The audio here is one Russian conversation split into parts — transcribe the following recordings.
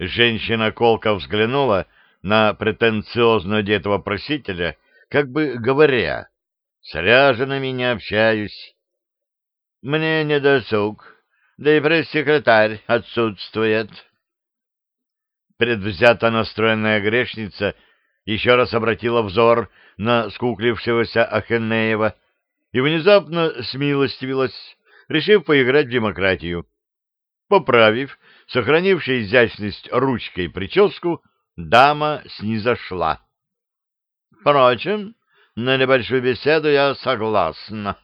Женщина колко взглянула на претенциозно одетого просителя, как бы говоря, с ряжеными не общаюсь. Мне не досуг, да и пресс-секретарь отсутствует. Предвзято настроенная грешница еще раз обратила взор на скуклившегося Ахенеева и внезапно смилостивилась, решив поиграть в демократию. Поправив сохранившая изящность ручкой прическу, дама снизошла. Впрочем, на небольшую беседу я согласна.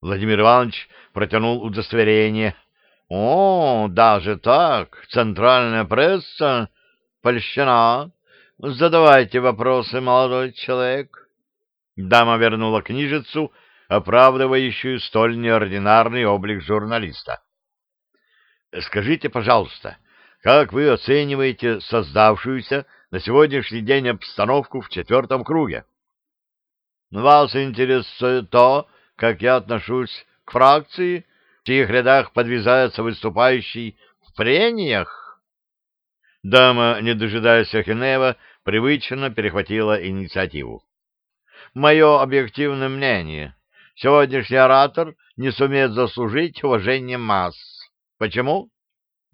Владимир Иванович протянул удостоверение. О, даже так, центральная пресса польщена. Задавайте вопросы, молодой человек. Дама вернула книжицу, оправдывающую столь неординарный облик журналиста. Скажите, пожалуйста, как вы оцениваете создавшуюся на сегодняшний день обстановку в четвертом круге? Вас интересует то, как я отношусь к фракции, в чьих рядах подвязается выступающий в прениях? Дама, не дожидаясь Ахинева, привычно перехватила инициативу. Мое объективное мнение. Сегодняшний оратор не сумеет заслужить уважение масс. Почему?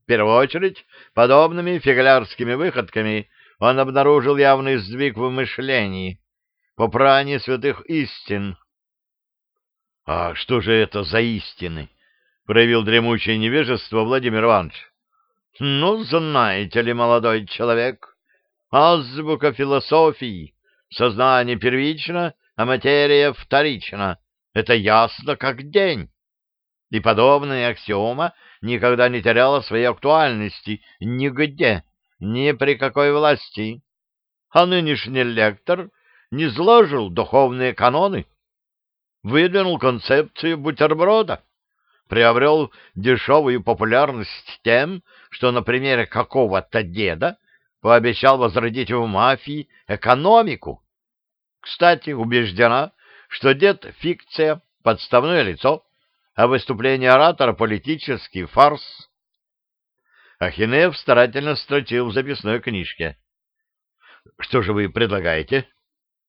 В первую очередь, подобными фиглярскими выходками он обнаружил явный сдвиг в мышлении, попрание святых истин. — А что же это за истины? — проявил дремучее невежество Владимир Иванович. — Ну, знаете ли, молодой человек, азбука философии, сознание первично, а материя вторична. Это ясно как день. И подобная аксиома никогда не теряла своей актуальности нигде, ни при какой власти. А нынешний лектор не сложил духовные каноны, выдвинул концепцию бутерброда, приобрел дешевую популярность тем, что на примере какого-то деда пообещал возродить в мафии экономику. Кстати, убеждена, что дед — фикция, подставное лицо, а выступление оратора — политический фарс. Ахинеев старательно строчил в записной книжке. — Что же вы предлагаете?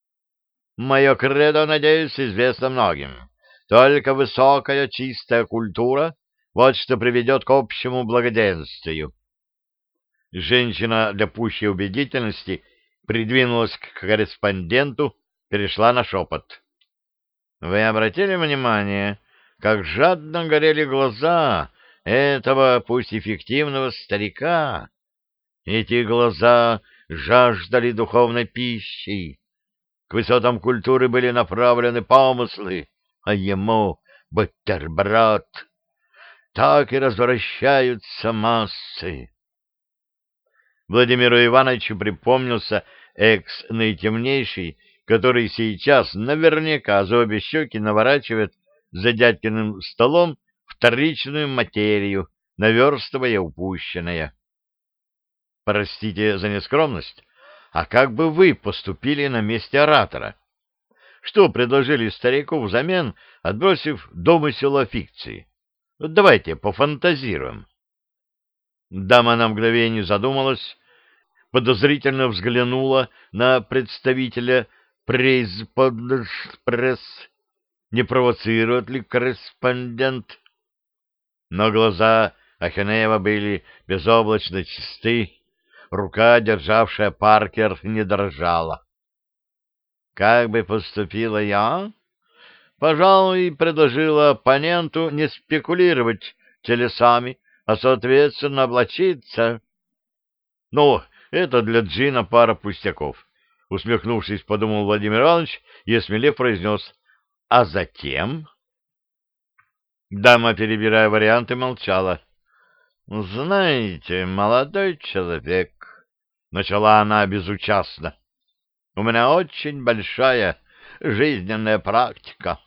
— Мое кредо, надеюсь, известно многим. Только высокая чистая культура — вот что приведет к общему благоденствию. Женщина для пущей убедительности придвинулась к корреспонденту, перешла на шепот. — Вы обратили внимание, как жадно горели глаза этого, пусть эффективного старика? Эти глаза жаждали духовной пищи. К высотам культуры были направлены помыслы, а ему — бутерброд. Так и развращаются массы. Владимиру Ивановичу припомнился экс-наитемнейший, который сейчас наверняка за обе щеки наворачивает за дядькиным столом вторичную материю, наверстывая упущенное. Простите за нескромность, а как бы вы поступили на месте оратора? Что предложили старику взамен, отбросив домысел о фикции? Давайте пофантазируем. Дама на мгновение задумалась, подозрительно взглянула на представителя пресс, не провоцирует ли корреспондент. Но глаза Ахенеева были безоблачно чисты, рука, державшая Паркер, не дрожала. Как бы поступила я? Пожалуй, предложила оппоненту не спекулировать телесами, а, соответственно, облачиться. Ну, это для Джина пара пустяков. Усмехнувшись, подумал Владимир Иванович и, осмелев, произнес. А затем... Дама, перебирая варианты, молчала. «Знаете, молодой человек...» — начала она безучастно. «У меня очень большая жизненная практика.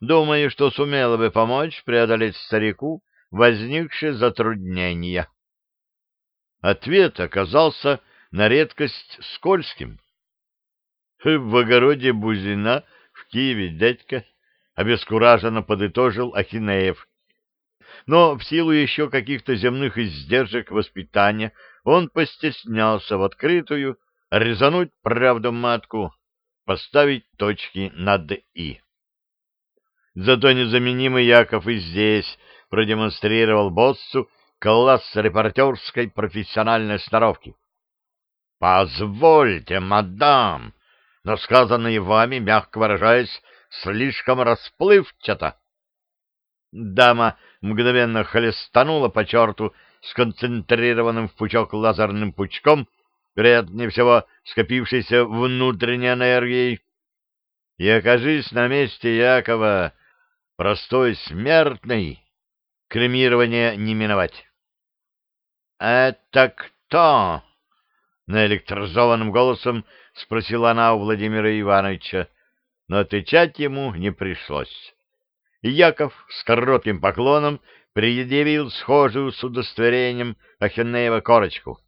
Думаю, что сумела бы помочь преодолеть старику возникшие затруднения. Ответ оказался на редкость скользким. В огороде Бузина Киеве дядька обескураженно подытожил Ахинеев. но в силу еще каких-то земных издержек воспитания он постеснялся в открытую резануть правду матку, поставить точки над «и». Зато незаменимый Яков и здесь продемонстрировал боссу класс репортерской профессиональной сноровки. «Позвольте, мадам, но сказанное вами, мягко выражаясь, слишком расплывчато». Дама мгновенно хлестанула по черту сконцентрированным в пучок лазерным пучком, вероятнее всего скопившейся внутренней энергией. И окажись на месте Якова, простой смертный, кремирование не миновать. — Это кто? — наэлектризованным голосом спросила она у Владимира Ивановича, но отвечать ему не пришлось. И Яков с коротким поклоном предъявил схожую с удостоверением Ахенеева корочку.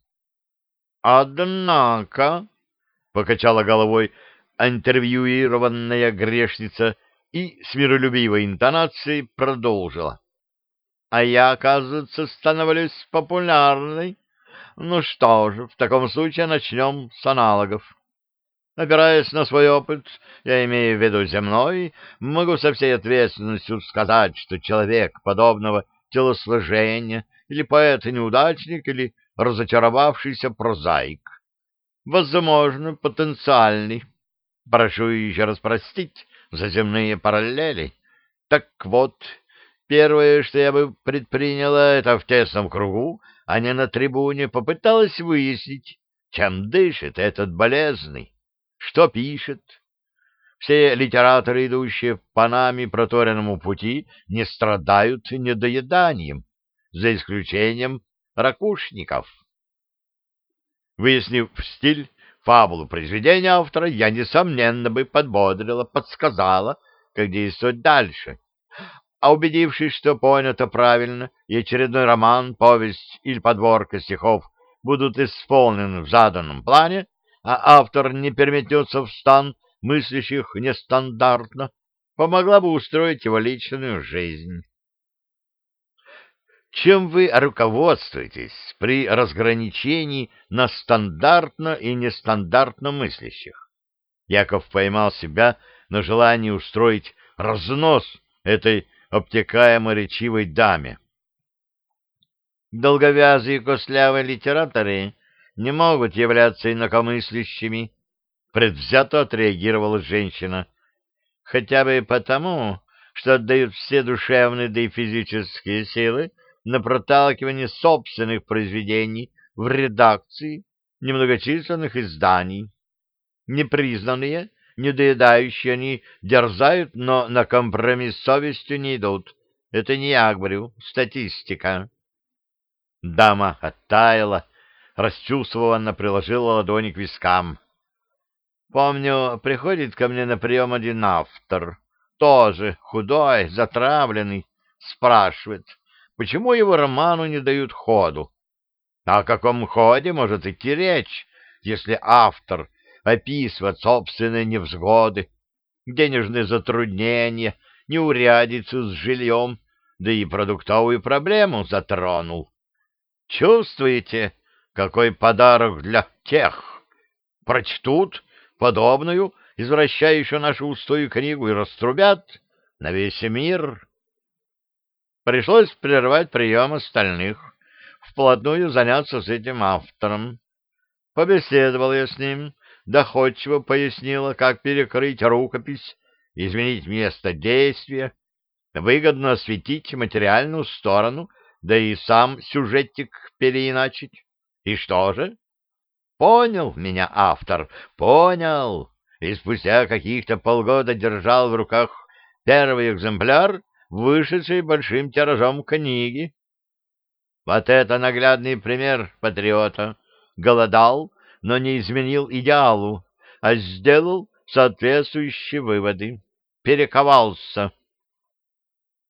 — Однако, — покачала головой интервьюированная грешница и с миролюбивой интонацией продолжила. — А я, оказывается, становлюсь популярной. Ну что же, в таком случае начнем с аналогов. Опираясь на свой опыт, я имею в виду земной, могу со всей ответственностью сказать, что человек подобного телосложения или поэт-неудачник, или разочаровавшийся прозаик. Возможно, потенциальный. Прошу еще раз простить за земные параллели. Так вот, первое, что я бы предприняла, это в тесном кругу, а не на трибуне, попыталась выяснить, чем дышит этот болезный, что пишет. Все литераторы, идущие по нами проторенному пути, не страдают недоеданием, за исключением ракушников. Выяснив стиль, фабулу произведения автора, я, несомненно, бы подбодрила, подсказала, как действовать дальше. А убедившись, что понято правильно, и очередной роман, повесть или подборка стихов будут исполнены в заданном плане, а автор не переметнется в стан мыслящих нестандартно, помогла бы устроить его личную жизнь. Чем вы руководствуетесь при разграничении на стандартно и нестандартно мыслящих? Яков поймал себя на желании устроить разнос этой обтекаемо речивой даме. Долговязые костлявые литераторы не могут являться инакомыслящими, предвзято отреагировала женщина. Хотя бы потому, что отдают все душевные да и физические силы на проталкивание собственных произведений в редакции немногочисленных изданий. Непризнанные, недоедающие они дерзают, но на компромисс с совестью не идут. Это не я говорю, статистика. Дама оттаяла, расчувствованно приложила ладони к вискам. Помню, приходит ко мне на прием один автор, тоже худой, затравленный, спрашивает, почему его роману не дают ходу. О каком ходе может идти речь, если автор описывает собственные невзгоды, денежные затруднения, неурядицу с жильем, да и продуктовую проблему затронул? Чувствуете, какой подарок для тех? Прочтут подобную, извращающую нашу устую книгу, и раструбят на весь мир. Пришлось прервать прием остальных, вплотную заняться с этим автором. Побеседовал я с ним, доходчиво пояснила, как перекрыть рукопись, изменить место действия, выгодно осветить материальную сторону, да и сам сюжетик переиначить. И что же? Понял меня автор, понял, и спустя каких-то полгода держал в руках первый экземпляр, вышедший большим тиражом книги. Вот это наглядный пример патриота. Голодал, но не изменил идеалу, а сделал соответствующие выводы. Перековался.